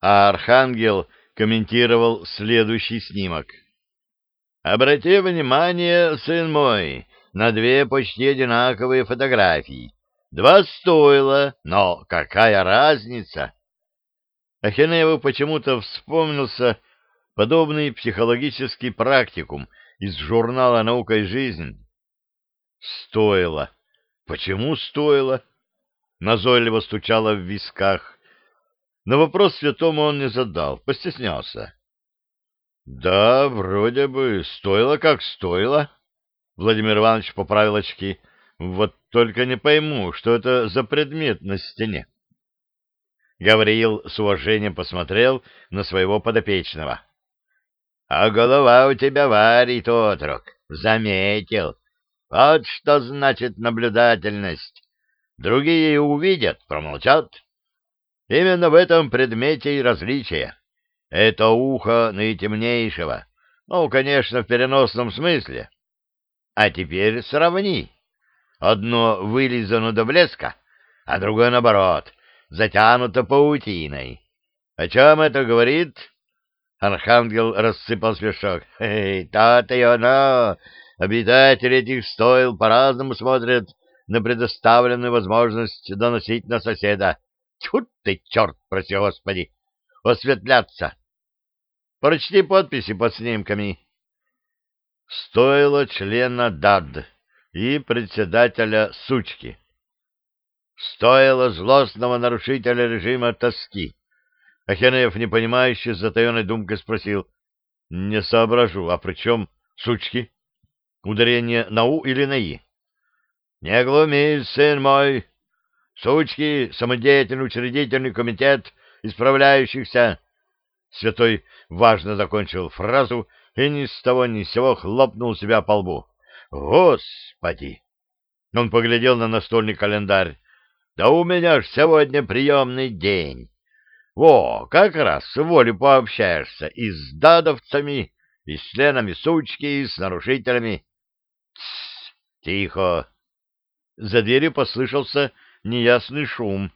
а Архангел комментировал следующий снимок. «Обрати внимание, сын мой, на две почти одинаковые фотографии. Два стоило, но какая разница?» Ахенееву почему-то вспомнился подобный психологический практикум из журнала «Наука и жизнь». Стоило. Почему стоило? Назойливо стучало в висках. Но вопрос святому он не задал, постеснялся. Да, вроде бы, стоило как стоило. Владимир Иванович поправил очки. Вот только не пойму, что это за предмет на стене. Гавриил с уважением посмотрел на своего подопечного. — А голова у тебя варит, отрок, заметил. Вот что значит наблюдательность. Другие увидят, промолчат. Именно в этом предмете и различие. Это ухо наитемнейшего. Ну, конечно, в переносном смысле. А теперь сравни. Одно вылизано до блеска, а другое, наоборот, затянуто паутиной. О чем это говорит? Архангел рассыпал смешок. Эй, то-то и оно. Обитатели этих стоил по-разному смотрят на предоставленную возможность доносить на соседа. Тьфу ты, черт, проси господи! Осветляться! Прочти подписи под снимками. Стоило члена ДАД и председателя Сучки. Стоило злостного нарушителя режима тоски. Ахенеев, непонимающе, с затаенной думкой спросил. — Не соображу, а при чем Сучки? Ударение на «у» или на «и»? — Не глумись, сын мой. Сучки — самодеятельный учредительный комитет исправляющихся. Святой важно закончил фразу и ни с того ни с сего хлопнул себя по лбу. Господи! Он поглядел на настольный календарь. Да у меня ж сегодня приемный день. Во, как раз с волей пообщаешься и с дадовцами, и с членами сучки, и с нарушителями. Тихо. За дверью послышался неясный шум.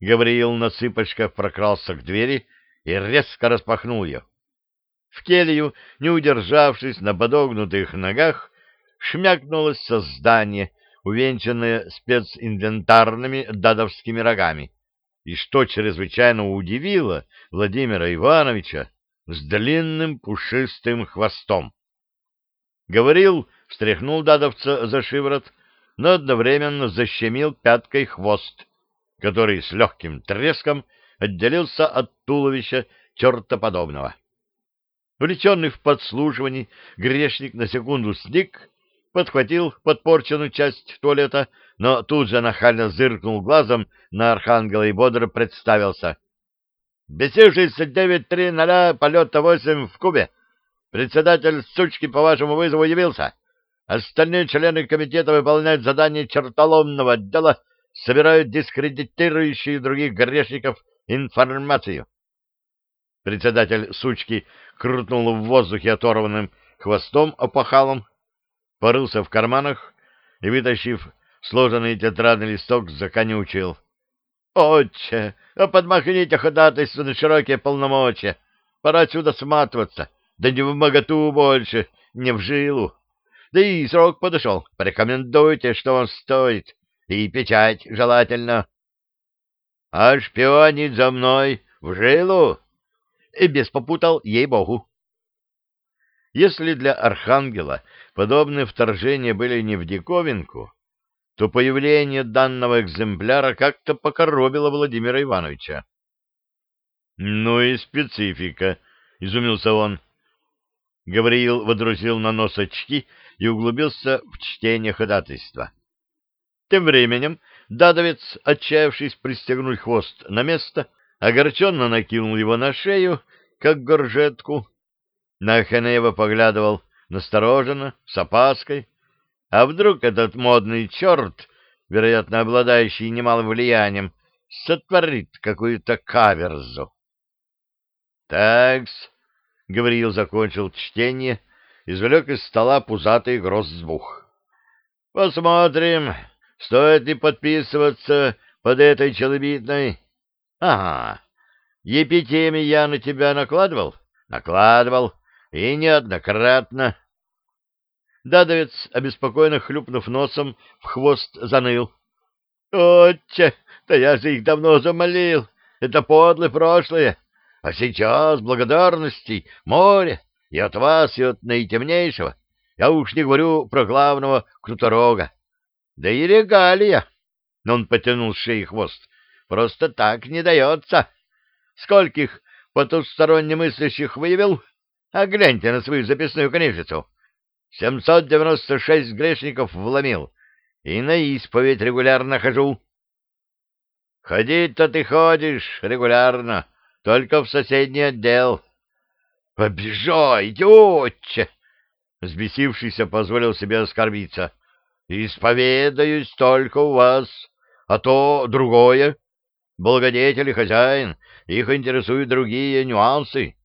Гавриил на цыпочках прокрался к двери и резко распахнул ее. В келью, не удержавшись на подогнутых ногах, шмякнулось создание, увенчанное специнвентарными дадовскими рогами, и что чрезвычайно удивило Владимира Ивановича, с длинным пушистым хвостом. Говорил, встряхнул дадовца за шиворот, но одновременно защемил пяткой хвост, который с легким треском отделился от туловища чертоподобного. Влеченный в подслушивании, грешник на секунду сник, подхватил подпорченную часть туалета, но тут же нахально зыркнул глазом на архангела и бодро представился. «Бесившийся 9-3-0, полета 8 в Кубе. Председатель сучки по вашему вызову явился. Остальные члены комитета выполняют задание чертоломного отдела, собирают дискредитирующие других грешников информацию. Председатель сучки крутнул в воздухе оторванным хвостом опахалом, порылся в карманах и, вытащив сложенный тетрадный листок, законючил. — Отче, а подмахните ходатайство на широкие полномочия. Пора отсюда сматываться. Да не в моготу больше, не в жилу. Да и срок подошел. Порекомендуйте, что он стоит. И печать желательно. А шпионить за мной в жилу? И без попутал, ей-богу. Если для Архангела подобные вторжения были не в диковинку, то появление данного экземпляра как-то покоробило Владимира Ивановича. — Ну и специфика, — изумился он. Гавриил водрузил на нос очки и углубился в чтение ходатайства. Тем временем дадовец, отчаявшись пристегнуть хвост на место, огорченно накинул его на шею, как горжетку. На Аханеева поглядывал настороженно, с опаской. А вдруг этот модный черт, вероятно, обладающий немалым влиянием, сотворит какую-то каверзу? «Такс», — Гавриил закончил чтение, извлек из стола пузатый гроздбух. «Посмотрим, стоит ли подписываться под этой челобитной. Ага, епитемий я на тебя накладывал? Накладывал, и неоднократно. Дадовец, обеспокоенно хлюпнув носом, в хвост заныл. — Отче, да я же их давно замолил. Это подлое прошлое. А сейчас благодарности море и от вас, и от наитемнейшего. Я уж не говорю про главного Круторога. Да и регалия. Он потянул шеи хвост. Просто так не дается. Скольких потусторонне мыслящих выявил? А гляньте на свою записную книжицу. 796 грешников вломил. И на исповедь регулярно хожу. Ходить-то ты ходишь регулярно, только в соседний отдел. Обижайте, отче! Взбесившийся позволил себе оскорбиться. Исповедаюсь только у вас, а то другое. Благодетель и хозяин, их интересуют другие нюансы.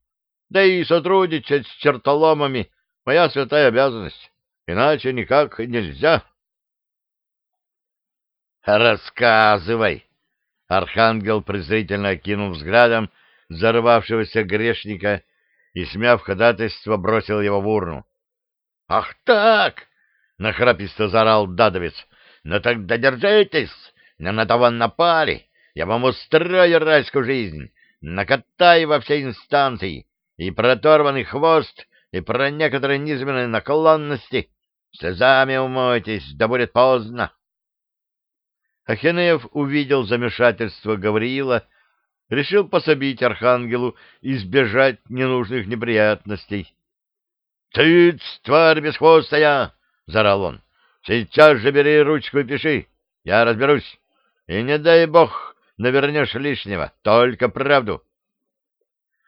Да и сотрудничать с чертоломами — моя святая обязанность. Иначе никак нельзя. «Рассказывай!» Архангел презрительно окинул взглядом взорвавшегося грешника и, смяв ходатайство, бросил его в урну. «Ах так!» — нахраписто заорал Дадовец. «Ну тогда держитесь! На того напали! Я вам устрою райскую жизнь! Накатаю во все инстанции! И про оторванный хвост, и про некоторые низменные наклонности! Слезами умойтесь, да будет поздно!» Ахенеев увидел замешательство Гавриила, решил пособить архангелу избежать ненужных неприятностей. — Ты, тварь бесхвостая! — заорал он. — Сейчас же бери ручку и пиши. Я разберусь. И не дай бог навернешь лишнего, только правду.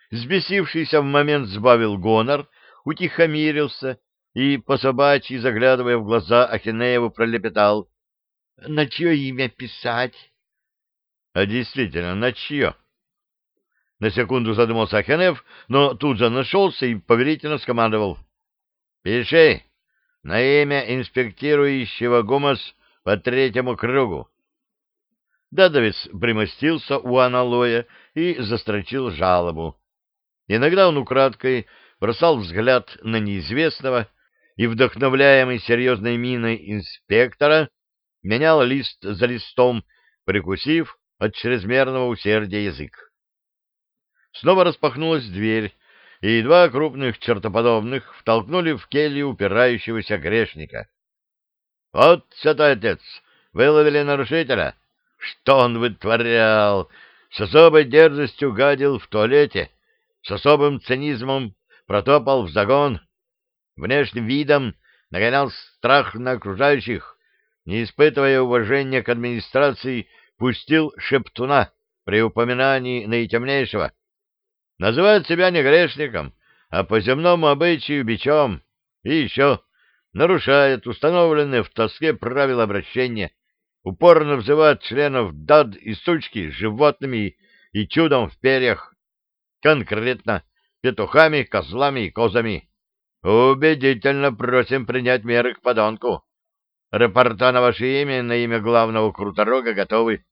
Сбесившийся в момент сбавил гонор, утихомирился и, по собачьи заглядывая в глаза Ахинееву, пролепетал. — На чье имя писать? — А действительно, на чье? На секунду задумался Ахинеев, но тут же нашелся и поверительно скомандовал. — Пиши на имя инспектирующего ГУМОС по третьему кругу. Дадовец примостился у аналоя и застрочил жалобу. Иногда он украдкой бросал взгляд на неизвестного и, вдохновляемый серьезной миной инспектора, менял лист за листом, прикусив от чрезмерного усердия язык. Снова распахнулась дверь, и два крупных чертоподобных втолкнули в келью упирающегося грешника. — Вот, святой отец, выловили нарушителя. Что он вытворял? С особой дерзостью гадил в туалете, с особым цинизмом протопал в загон, внешним видом нагонял страх на окружающих, не испытывая уважения к администрации, пустил шептуна при упоминании наитемнейшего — Называет себя не грешником, а по земному обычаю бичом. И еще нарушает установленные в тоске правила обращения, упорно взывает членов ДАД и сучки животными и чудом в перьях, конкретно петухами, козлами и козами. Убедительно просим принять меры к подонку. Рапорта на ваше имя на имя главного круторога готовы.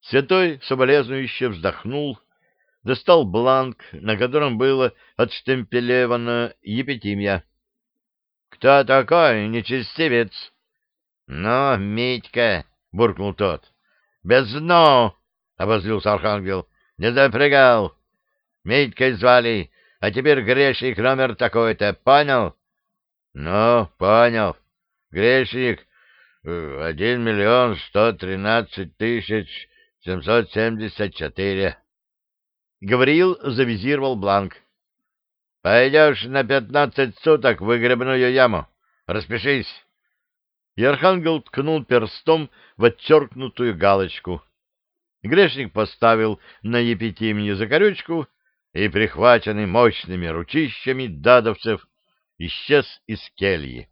Святой соболезнующе вздохнул достал бланк, на котором было отштемпелевано епитимья. — Кто такой нечестивец? — Ну, Митька, — буркнул тот. — Без дно, — обозлился архангел, — не запрягал. Митькой звали, а теперь грешник номер такой-то, понял? — Ну, понял. Грешник э, один миллион сто тринадцать тысяч семьсот семьдесят четыре. Гавриил завизировал бланк. — Пойдешь на пятнадцать суток в выгребную яму. Распишись. И архангел ткнул перстом в отчеркнутую галочку. Грешник поставил на епитимию закорючку и, прихваченный мощными ручищами дадовцев, исчез из кельи.